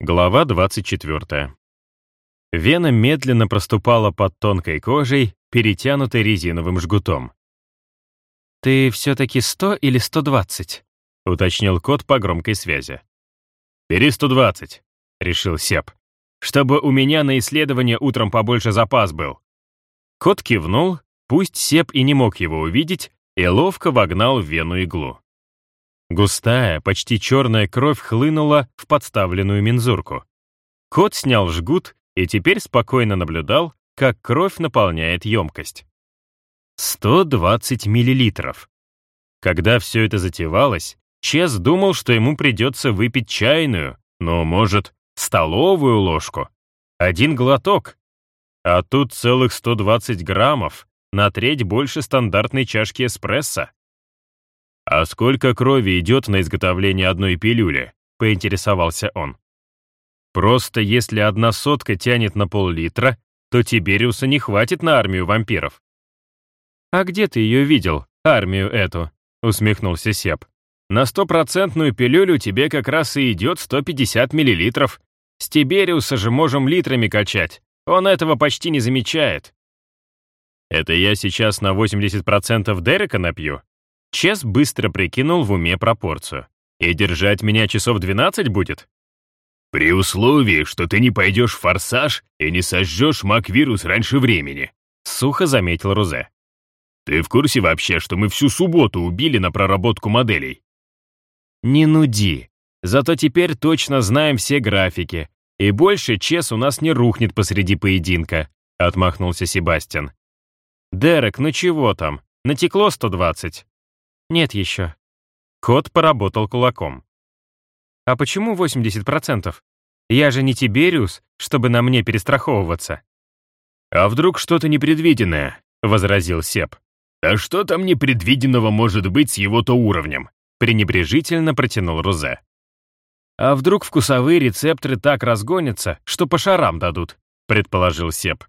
Глава 24. Вена медленно проступала под тонкой кожей, перетянутой резиновым жгутом. «Ты все-таки 100 или 120?» — уточнил кот по громкой связи. «Бери 120», — решил Сеп, «чтобы у меня на исследование утром побольше запас был». Кот кивнул, пусть Сеп и не мог его увидеть, и ловко вогнал в вену иглу. Густая, почти черная кровь хлынула в подставленную мензурку. Кот снял жгут и теперь спокойно наблюдал, как кровь наполняет емкость. 120 миллилитров. Когда все это затевалось, Чес думал, что ему придется выпить чайную, но, может, столовую ложку. Один глоток. А тут целых 120 граммов, на треть больше стандартной чашки эспрессо. «А сколько крови идет на изготовление одной пилюли?» — поинтересовался он. «Просто если одна сотка тянет на пол-литра, то Тибериуса не хватит на армию вампиров». «А где ты ее видел, армию эту?» — усмехнулся Сеп. «На стопроцентную пилюлю тебе как раз и идет 150 миллилитров. С Тибериуса же можем литрами качать. Он этого почти не замечает». «Это я сейчас на 80% Дерека напью?» Чес быстро прикинул в уме пропорцию. «И держать меня часов 12 будет?» «При условии, что ты не пойдешь в форсаж и не сожжешь маквирус раньше времени», — сухо заметил Рузе. «Ты в курсе вообще, что мы всю субботу убили на проработку моделей?» «Не нуди. Зато теперь точно знаем все графики. И больше Чес у нас не рухнет посреди поединка», — отмахнулся Себастьян. «Дерек, ну чего там? Натекло 120?» Нет еще. Кот поработал кулаком. А почему 80%? Я же не Тибериус, чтобы на мне перестраховываться. А вдруг что-то непредвиденное, возразил Сеп. А что там непредвиденного может быть с его-то уровнем? пренебрежительно протянул Рузе. А вдруг вкусовые рецепторы так разгонятся, что по шарам дадут, предположил Сеп.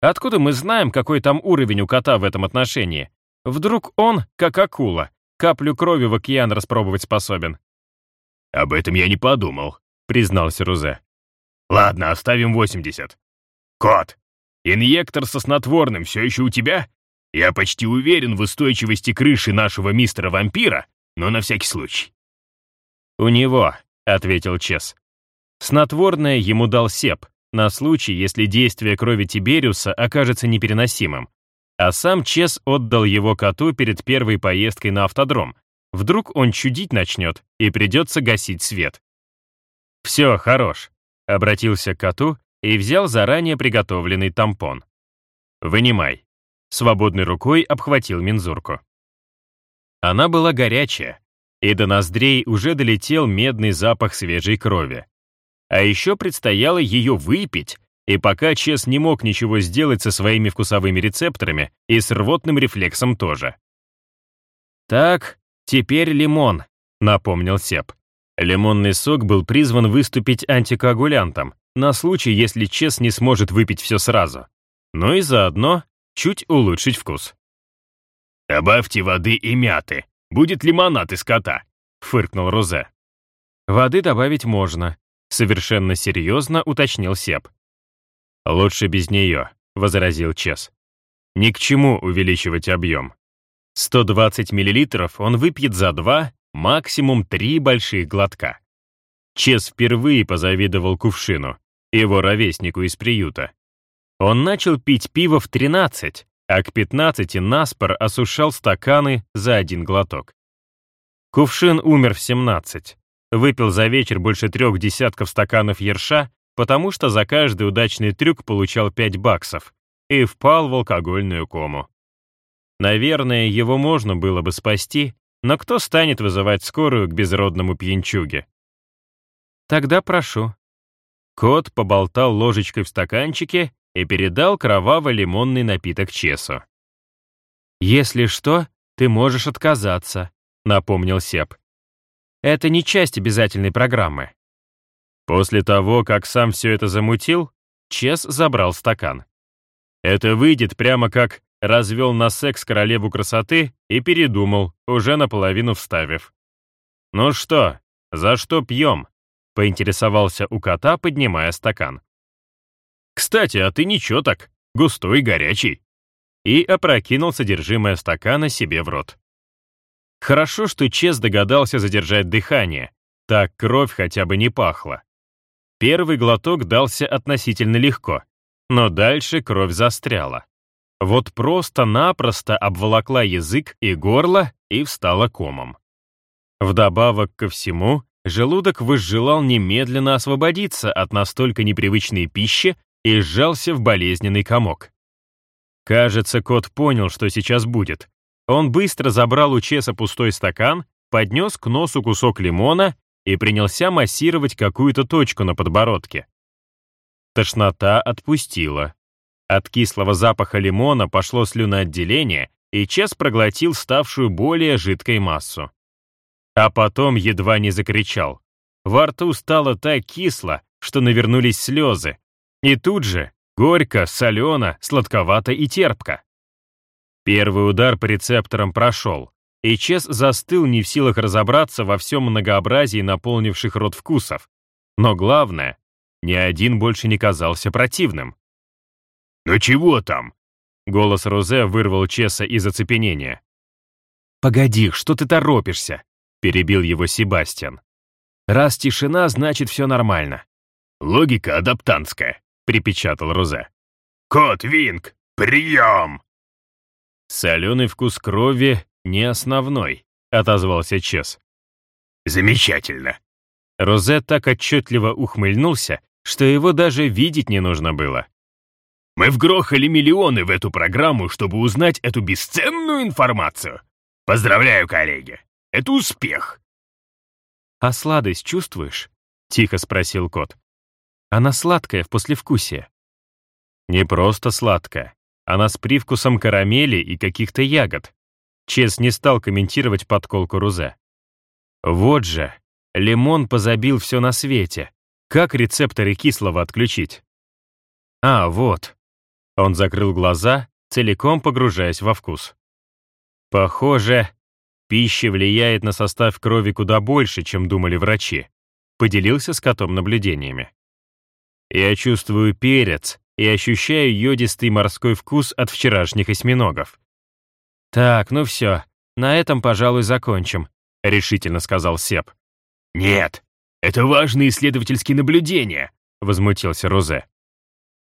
Откуда мы знаем, какой там уровень у кота в этом отношении? Вдруг он, как акула, каплю крови в океан распробовать способен. «Об этом я не подумал», — признался Рузе. «Ладно, оставим 80. Кот, инъектор со снотворным все еще у тебя? Я почти уверен в устойчивости крыши нашего мистера-вампира, но на всякий случай». «У него», — ответил Чес. Снотворное ему дал Сеп, на случай, если действие крови Тибериуса окажется непереносимым. А сам Чес отдал его коту перед первой поездкой на автодром. Вдруг он чудить начнет, и придется гасить свет. «Все, хорош», — обратился к коту и взял заранее приготовленный тампон. «Вынимай». Свободной рукой обхватил мензурку. Она была горячая, и до ноздрей уже долетел медный запах свежей крови. А еще предстояло ее выпить и пока Чес не мог ничего сделать со своими вкусовыми рецепторами и с рвотным рефлексом тоже. «Так, теперь лимон», — напомнил Сеп. Лимонный сок был призван выступить антикоагулянтом на случай, если Чес не сможет выпить все сразу. Но и заодно чуть улучшить вкус. «Добавьте воды и мяты. Будет лимонад из кота», — фыркнул Розе. «Воды добавить можно», — совершенно серьезно уточнил Сеп. «Лучше без нее», — возразил Чес. «Ни к чему увеличивать объем. 120 мл он выпьет за два, максимум три больших глотка». Чес впервые позавидовал кувшину, его ровеснику из приюта. Он начал пить пиво в 13, а к 15 наспор осушал стаканы за один глоток. Кувшин умер в 17, выпил за вечер больше трех десятков стаканов ерша потому что за каждый удачный трюк получал 5 баксов и впал в алкогольную кому. Наверное, его можно было бы спасти, но кто станет вызывать скорую к безродному пьянчуге? Тогда прошу. Кот поболтал ложечкой в стаканчике и передал кроваво-лимонный напиток Чесу. «Если что, ты можешь отказаться», — напомнил Сеп. «Это не часть обязательной программы. После того, как сам все это замутил, Чес забрал стакан. Это выйдет прямо как развел на секс королеву красоты и передумал, уже наполовину вставив. «Ну что, за что пьем?» — поинтересовался у кота, поднимая стакан. «Кстати, а ты ничего так, густой, горячий». И опрокинул содержимое стакана себе в рот. Хорошо, что Чес догадался задержать дыхание, так кровь хотя бы не пахла. Первый глоток дался относительно легко, но дальше кровь застряла. Вот просто-напросто обволокла язык и горло и встала комом. Вдобавок ко всему, желудок возжелал немедленно освободиться от настолько непривычной пищи и сжался в болезненный комок. Кажется, кот понял, что сейчас будет. Он быстро забрал у Чеса пустой стакан, поднес к носу кусок лимона и принялся массировать какую-то точку на подбородке. Тошнота отпустила. От кислого запаха лимона пошло слюноотделение, и Чес проглотил ставшую более жидкой массу. А потом едва не закричал. Во рту стало так кисло, что навернулись слезы. И тут же горько, солено, сладковато и терпко. Первый удар по рецепторам прошел, и Чес застыл не в силах разобраться во всем многообразии наполнивших рот вкусов. Но главное, ни один больше не казался противным. «Ну чего там?» Голос Розе вырвал Чеса из оцепенения. «Погоди, что ты торопишься?» — перебил его Себастьян. «Раз тишина, значит, все нормально». «Логика адаптантская», — припечатал Розе. «Кот Винг, прием!» «Соленый вкус крови не основной», — отозвался Чес. «Замечательно». Розе так отчетливо ухмыльнулся, что его даже видеть не нужно было. Мы вгрохали миллионы в эту программу, чтобы узнать эту бесценную информацию. Поздравляю, коллеги. Это успех. «А сладость чувствуешь?» — тихо спросил кот. «Она сладкая в послевкусии». «Не просто сладкая. Она с привкусом карамели и каких-то ягод». Чес не стал комментировать подколку Рузе. «Вот же, лимон позабил все на свете. Как рецепторы кислого отключить?» «А, вот. Он закрыл глаза, целиком погружаясь во вкус. Похоже, пища влияет на состав крови куда больше, чем думали врачи. Поделился с котом наблюдениями. Я чувствую перец и ощущаю йодистый морской вкус от вчерашних осьминогов. «Так, ну все, на этом, пожалуй, закончим», — решительно сказал Сеп. «Нет, это важные исследовательские наблюдения», — возмутился Розе.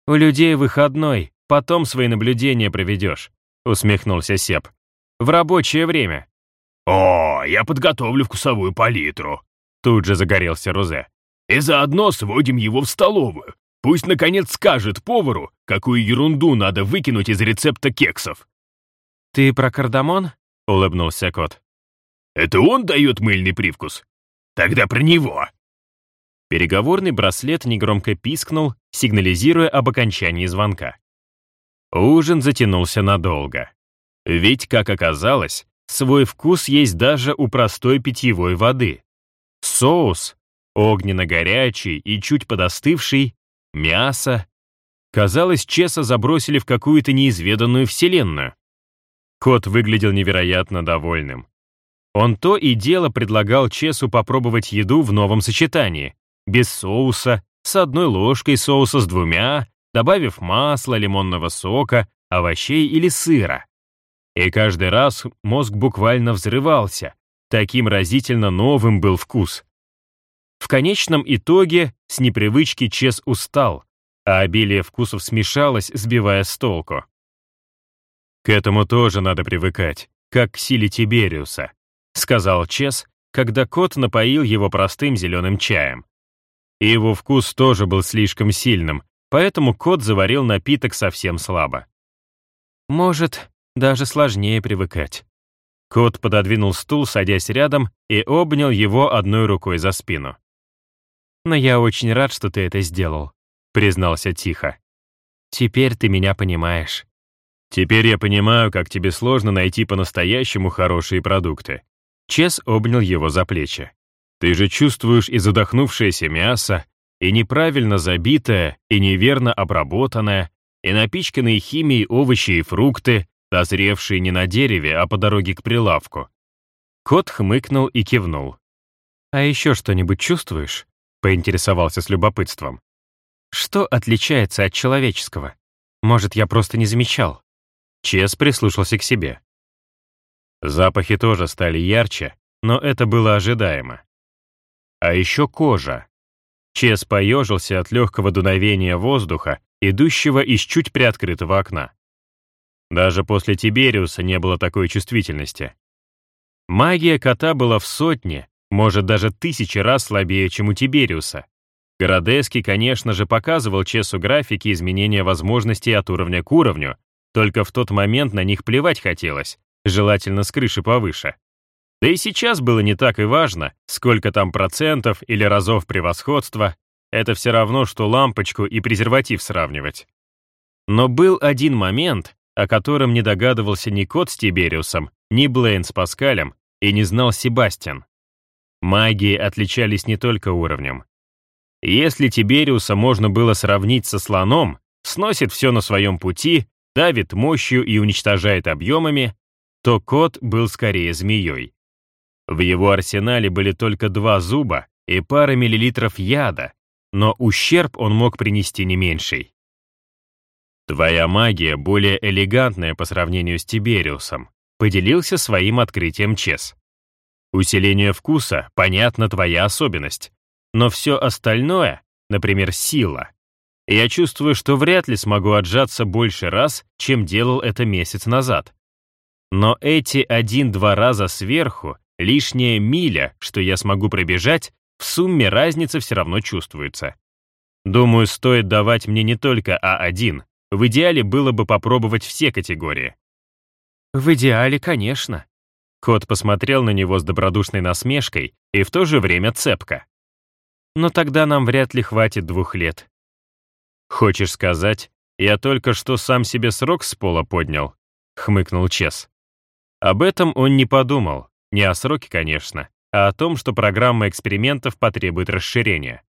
«У людей выходной, потом свои наблюдения проведешь», — усмехнулся Сеп. «В рабочее время». «О, я подготовлю вкусовую палитру», — тут же загорелся Розе. «И заодно сводим его в столовую. Пусть, наконец, скажет повару, какую ерунду надо выкинуть из рецепта кексов». «Ты про кардамон?» — улыбнулся кот. «Это он дает мыльный привкус? Тогда про него». Переговорный браслет негромко пискнул, сигнализируя об окончании звонка. Ужин затянулся надолго. Ведь, как оказалось, свой вкус есть даже у простой питьевой воды. Соус, огненно-горячий и чуть подостывший, мясо. Казалось, Чеса забросили в какую-то неизведанную вселенную. Кот выглядел невероятно довольным. Он то и дело предлагал Чесу попробовать еду в новом сочетании, без соуса, с одной ложкой соуса с двумя, добавив масла, лимонного сока, овощей или сыра. И каждый раз мозг буквально взрывался, таким разительно новым был вкус. В конечном итоге с непривычки Чес устал, а обилие вкусов смешалось, сбивая с толку. «К этому тоже надо привыкать, как к силе Тибериуса», сказал Чес, когда кот напоил его простым зеленым чаем. И его вкус тоже был слишком сильным, поэтому кот заварил напиток совсем слабо. Может, даже сложнее привыкать. Кот пододвинул стул, садясь рядом, и обнял его одной рукой за спину. «Но я очень рад, что ты это сделал», — признался тихо. «Теперь ты меня понимаешь». «Теперь я понимаю, как тебе сложно найти по-настоящему хорошие продукты». Чес обнял его за плечи. Ты же чувствуешь и задохнувшееся мясо, и неправильно забитое, и неверно обработанное, и напичканные химией овощи и фрукты, дозревшие не на дереве, а по дороге к прилавку. Кот хмыкнул и кивнул. «А еще что-нибудь чувствуешь?» поинтересовался с любопытством. «Что отличается от человеческого? Может, я просто не замечал?» Чес прислушался к себе. Запахи тоже стали ярче, но это было ожидаемо. А еще кожа. Чес поежился от легкого дуновения воздуха, идущего из чуть приоткрытого окна. Даже после Тибериуса не было такой чувствительности. Магия кота была в сотне, может, даже тысячи раз слабее, чем у Тибериуса. Городески, конечно же, показывал Чесу графики изменения возможностей от уровня к уровню, только в тот момент на них плевать хотелось, желательно с крыши повыше. Да и сейчас было не так и важно, сколько там процентов или разов превосходства, это все равно, что лампочку и презерватив сравнивать. Но был один момент, о котором не догадывался ни Кот с Тибериусом, ни Блейн с Паскалем, и не знал Себастьян. Магии отличались не только уровнем. Если Тибериуса можно было сравнить со слоном, сносит все на своем пути, давит мощью и уничтожает объемами, то кот был скорее змеей. В его арсенале были только два зуба и пара миллилитров яда, но ущерб он мог принести не меньший. Твоя магия более элегантная по сравнению с Тибериусом, поделился своим открытием Чес. Усиление вкуса, понятно, твоя особенность, но все остальное, например, сила, я чувствую, что вряд ли смогу отжаться больше раз, чем делал это месяц назад. Но эти один-два раза сверху Лишняя миля, что я смогу пробежать, в сумме разница все равно чувствуется. Думаю, стоит давать мне не только А1. В идеале было бы попробовать все категории. В идеале, конечно. Кот посмотрел на него с добродушной насмешкой и в то же время цепко. Но тогда нам вряд ли хватит двух лет. Хочешь сказать, я только что сам себе срок с пола поднял? Хмыкнул Чес. Об этом он не подумал, не о сроке, конечно, а о том, что программа экспериментов потребует расширения.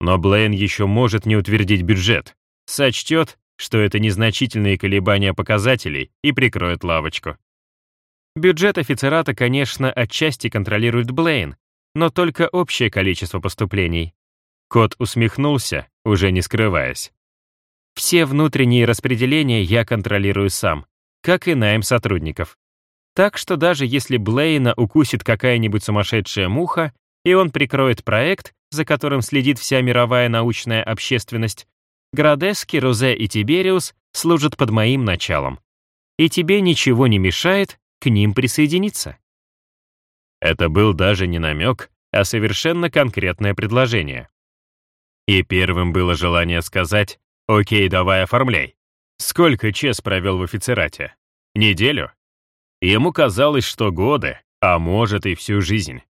Но Блейн еще может не утвердить бюджет, сочтет, что это незначительные колебания показателей и прикроет лавочку. Бюджет офицерата, конечно, отчасти контролирует Блейн, но только общее количество поступлений. Кот усмехнулся, уже не скрываясь. Все внутренние распределения я контролирую сам, как и найм сотрудников. Так что даже если Блейна укусит какая-нибудь сумасшедшая муха, и он прикроет проект, за которым следит вся мировая научная общественность, Градески, Розе и Тибериус служат под моим началом. И тебе ничего не мешает к ним присоединиться. Это был даже не намек, а совершенно конкретное предложение. И первым было желание сказать «Окей, давай оформляй». Сколько Чес провел в офицерате? Неделю? Ему казалось, что годы, а может и всю жизнь.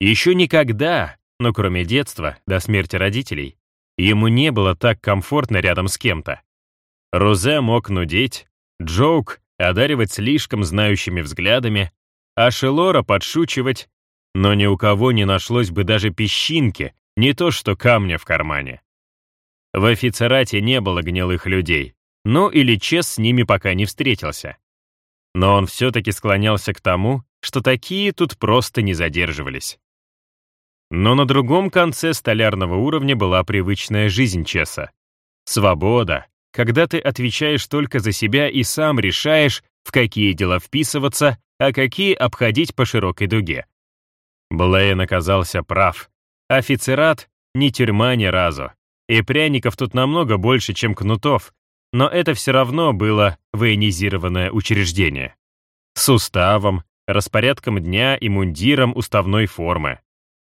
Еще никогда, но кроме детства, до смерти родителей, ему не было так комфортно рядом с кем-то. Розе мог нудеть, Джоук одаривать слишком знающими взглядами, а Шелора подшучивать, но ни у кого не нашлось бы даже песчинки, не то что камня в кармане. В офицерате не было гнилых людей, ну или Чес с ними пока не встретился. Но он все-таки склонялся к тому, что такие тут просто не задерживались. Но на другом конце столярного уровня была привычная жизнь Чеса. Свобода, когда ты отвечаешь только за себя и сам решаешь, в какие дела вписываться, а какие обходить по широкой дуге. Блейн оказался прав. Офицерат — ни тюрьма ни разу. И пряников тут намного больше, чем кнутов, но это все равно было военизированное учреждение. С уставом, распорядком дня и мундиром уставной формы.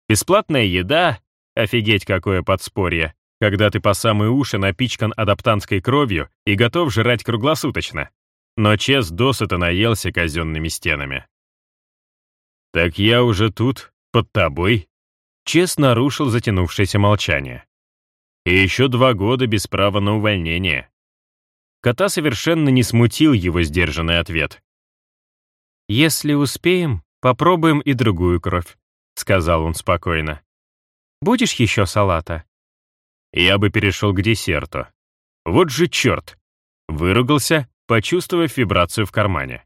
Бесплатная еда — офигеть какое подспорье, когда ты по самые уши напичкан адаптантской кровью и готов жрать круглосуточно. Но Чес досыта наелся казенными стенами. «Так я уже тут, под тобой?» Чес нарушил затянувшееся молчание. «И еще два года без права на увольнение. Кота совершенно не смутил его сдержанный ответ. «Если успеем, попробуем и другую кровь», — сказал он спокойно. «Будешь еще салата?» Я бы перешел к десерту. Вот же черт! Выругался, почувствовав вибрацию в кармане.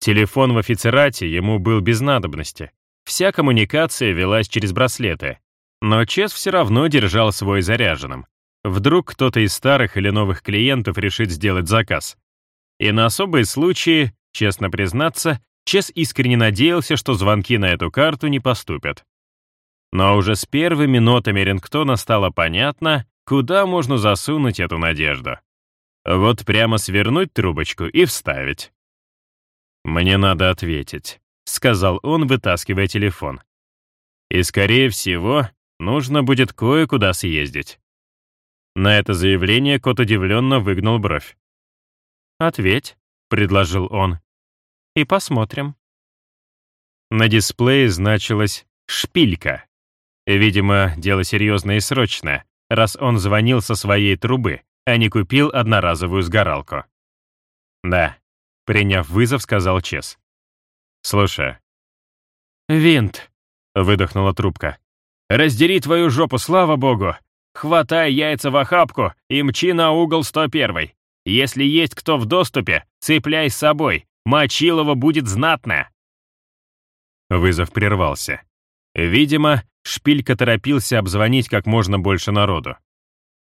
Телефон в офицерате ему был без надобности. Вся коммуникация велась через браслеты. Но Чес все равно держал свой заряженным. Вдруг кто-то из старых или новых клиентов решит сделать заказ. И на особые случаи, честно признаться, Чес искренне надеялся, что звонки на эту карту не поступят. Но уже с первыми нотами рингтона стало понятно, куда можно засунуть эту надежду. Вот прямо свернуть трубочку и вставить. «Мне надо ответить», — сказал он, вытаскивая телефон. «И, скорее всего, нужно будет кое-куда съездить». На это заявление кот удивленно выгнул бровь. «Ответь», — предложил он. «И посмотрим». На дисплее значилось «шпилька». Видимо, дело серьезное и срочное, раз он звонил со своей трубы, а не купил одноразовую сгоралку. «Да», — приняв вызов, сказал Чес. «Слушай». «Винт», — выдохнула трубка. «Раздери твою жопу, слава богу! Хватай яйца в охапку и мчи на угол 101. Если есть кто в доступе, цепляй с собой. Мочилова будет знатно. Вызов прервался. Видимо, Шпилька торопился обзвонить как можно больше народу.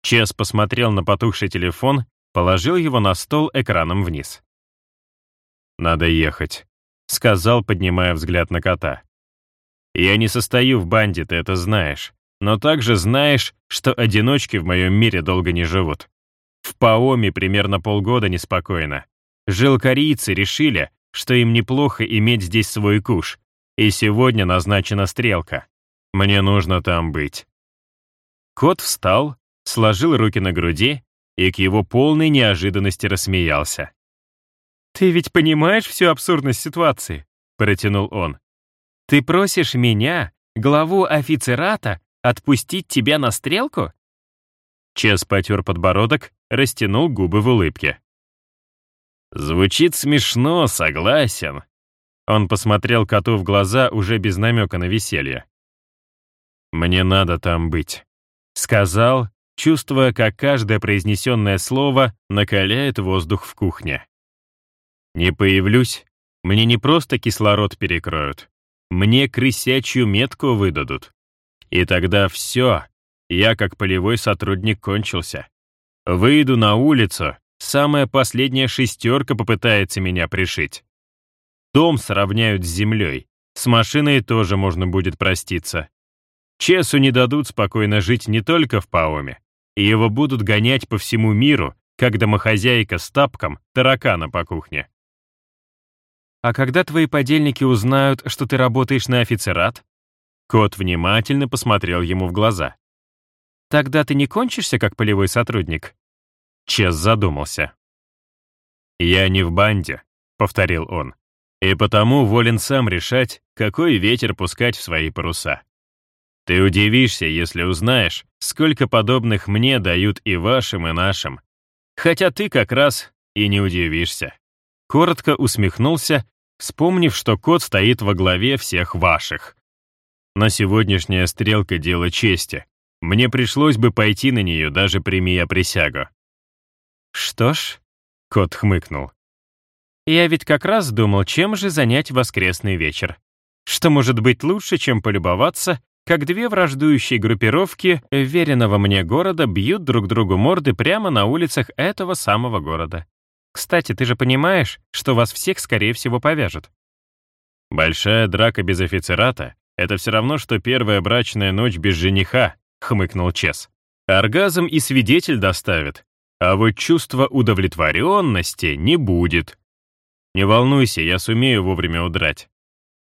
Чес посмотрел на потухший телефон, положил его на стол экраном вниз. «Надо ехать», — сказал, поднимая взгляд на кота. «Я не состою в банде, ты это знаешь но также знаешь, что одиночки в моем мире долго не живут. В Паоме примерно полгода неспокойно. Жилкорийцы решили, что им неплохо иметь здесь свой куш, и сегодня назначена стрелка. Мне нужно там быть. Кот встал, сложил руки на груди и к его полной неожиданности рассмеялся. «Ты ведь понимаешь всю абсурдность ситуации?» — протянул он. «Ты просишь меня, главу офицерата, Отпустить тебя на стрелку?» Чес потер подбородок, растянул губы в улыбке. «Звучит смешно, согласен». Он посмотрел коту в глаза уже без намека на веселье. «Мне надо там быть», — сказал, чувствуя, как каждое произнесенное слово накаляет воздух в кухне. «Не появлюсь, мне не просто кислород перекроют, мне крысячью метку выдадут. И тогда все, я как полевой сотрудник кончился. Выйду на улицу, самая последняя шестерка попытается меня пришить. Дом сравняют с землей, с машиной тоже можно будет проститься. Чесу не дадут спокойно жить не только в Паоме, его будут гонять по всему миру, как домохозяйка с тапком таракана по кухне. А когда твои подельники узнают, что ты работаешь на офицерат, Кот внимательно посмотрел ему в глаза. «Тогда ты не кончишься, как полевой сотрудник?» Чес задумался. «Я не в банде», — повторил он, «и потому волен сам решать, какой ветер пускать в свои паруса. Ты удивишься, если узнаешь, сколько подобных мне дают и вашим, и нашим. Хотя ты как раз и не удивишься». Коротко усмехнулся, вспомнив, что кот стоит во главе всех ваших. На сегодняшняя стрелка — дело чести. Мне пришлось бы пойти на нее, даже примия присягу. «Что ж», — кот хмыкнул, «я ведь как раз думал, чем же занять воскресный вечер. Что может быть лучше, чем полюбоваться, как две враждующие группировки веренного мне города бьют друг другу морды прямо на улицах этого самого города. Кстати, ты же понимаешь, что вас всех, скорее всего, повяжут». Большая драка без офицерата это все равно, что первая брачная ночь без жениха», — хмыкнул Чес. «Оргазм и свидетель доставит, а вот чувства удовлетворенности не будет. Не волнуйся, я сумею вовремя удрать».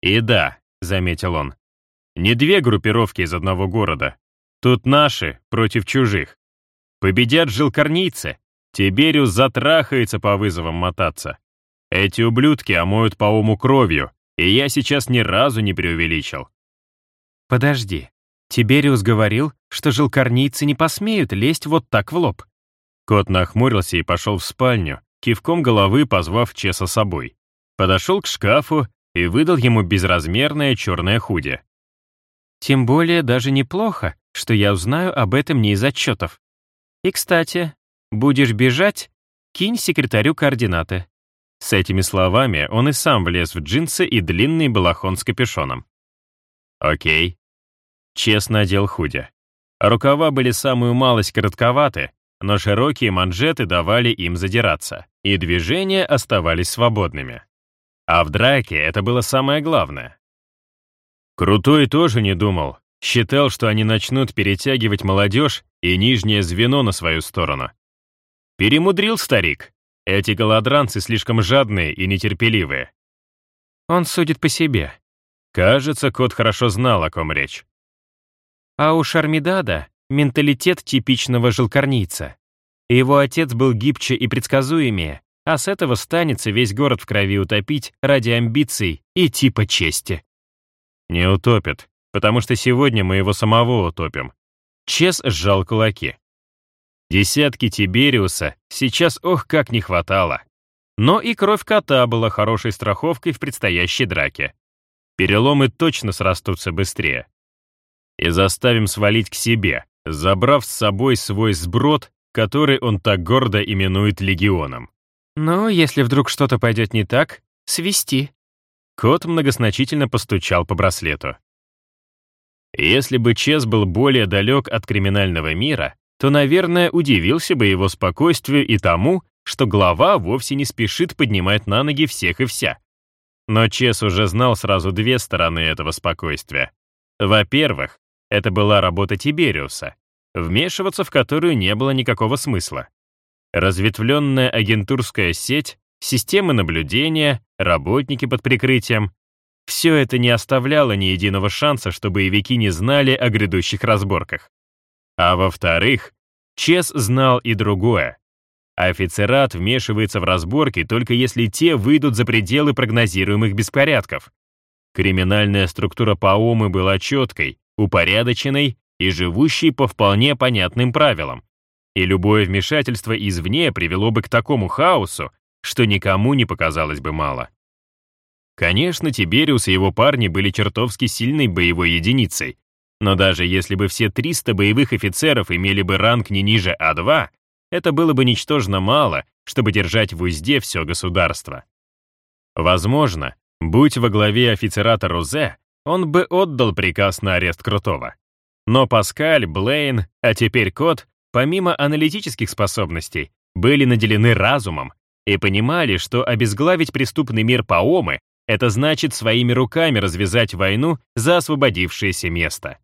«И да», — заметил он, — «не две группировки из одного города. Тут наши против чужих. Победят жилкорнийцы. Тибериус затрахается по вызовам мотаться. Эти ублюдки омоют по уму кровью, и я сейчас ни разу не преувеличил. Подожди. Тибериус говорил, что жилкорнийцы не посмеют лезть вот так в лоб. Кот нахмурился и пошел в спальню, кивком головы позвав Чеса собой. Подошел к шкафу и выдал ему безразмерное черное худи. Тем более даже неплохо, что я узнаю об этом не из отчетов. И, кстати, будешь бежать, кинь секретарю координаты. С этими словами он и сам влез в джинсы и длинный балахон с капюшоном. «Окей». Чес надел худи. Рукава были самую малость коротковаты, но широкие манжеты давали им задираться, и движения оставались свободными. А в драке это было самое главное. Крутой тоже не думал, считал, что они начнут перетягивать молодежь и нижнее звено на свою сторону. Перемудрил старик. Эти голодранцы слишком жадные и нетерпеливые. Он судит по себе. Кажется, кот хорошо знал, о ком речь. А у Шармидада менталитет типичного жилкорнийца. Его отец был гибче и предсказуемее, а с этого станется весь город в крови утопить ради амбиций и типа чести. Не утопит, потому что сегодня мы его самого утопим. Чес сжал кулаки. Десятки Тибериуса сейчас ох как не хватало. Но и кровь кота была хорошей страховкой в предстоящей драке. Переломы точно срастутся быстрее и заставим свалить к себе, забрав с собой свой сброд, который он так гордо именует легионом. Но если вдруг что-то пойдет не так, свести. Кот многозначительно постучал по браслету. Если бы Чес был более далек от криминального мира, то, наверное, удивился бы его спокойствию и тому, что глава вовсе не спешит поднимать на ноги всех и вся. Но Чес уже знал сразу две стороны этого спокойствия. Во-первых, это была работа Тибериуса, вмешиваться в которую не было никакого смысла. Разветвленная агентурская сеть, системы наблюдения, работники под прикрытием — все это не оставляло ни единого шанса, что боевики не знали о грядущих разборках. А во-вторых, Чес знал и другое. Офицерат вмешивается в разборки только если те выйдут за пределы прогнозируемых беспорядков. Криминальная структура Паомы была четкой, упорядоченной и живущей по вполне понятным правилам. И любое вмешательство извне привело бы к такому хаосу, что никому не показалось бы мало. Конечно, Тибериус и его парни были чертовски сильной боевой единицей, но даже если бы все 300 боевых офицеров имели бы ранг не ниже А2, это было бы ничтожно мало, чтобы держать в узде все государство. Возможно, будь во главе офицерата Розе, он бы отдал приказ на арест Крутого. Но Паскаль, Блейн, а теперь Кот, помимо аналитических способностей, были наделены разумом и понимали, что обезглавить преступный мир Паомы — это значит своими руками развязать войну за освободившееся место.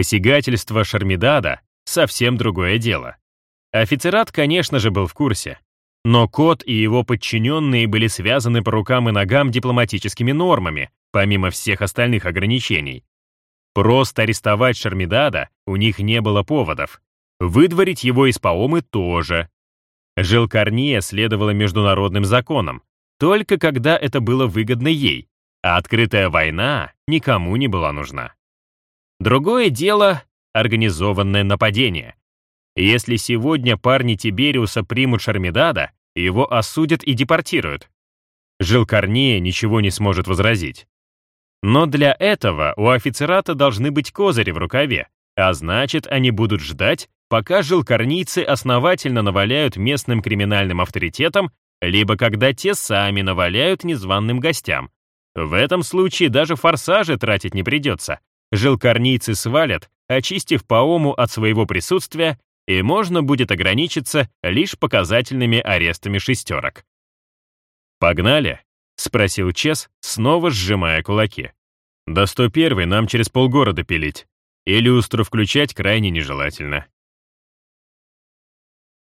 Посягательство Шармидада — совсем другое дело. Офицерат, конечно же, был в курсе. Но Кот и его подчиненные были связаны по рукам и ногам дипломатическими нормами, помимо всех остальных ограничений. Просто арестовать Шармидада у них не было поводов. Выдворить его из Паомы тоже. Жилкарния следовала международным законам, только когда это было выгодно ей, а открытая война никому не была нужна. Другое дело — организованное нападение. Если сегодня парни Тибериуса примут Шармидада, его осудят и депортируют. Жилкарния ничего не сможет возразить. Но для этого у офицерата должны быть козыри в рукаве, а значит, они будут ждать, пока жилкорнийцы основательно наваляют местным криминальным авторитетам, либо когда те сами наваляют незваным гостям. В этом случае даже форсажи тратить не придется. Жилкорнийцы свалят, очистив Паому от своего присутствия, и можно будет ограничиться лишь показательными арестами шестерок. «Погнали?» — спросил Чес, снова сжимая кулаки. «До 101 нам через полгорода пилить. И включать крайне нежелательно».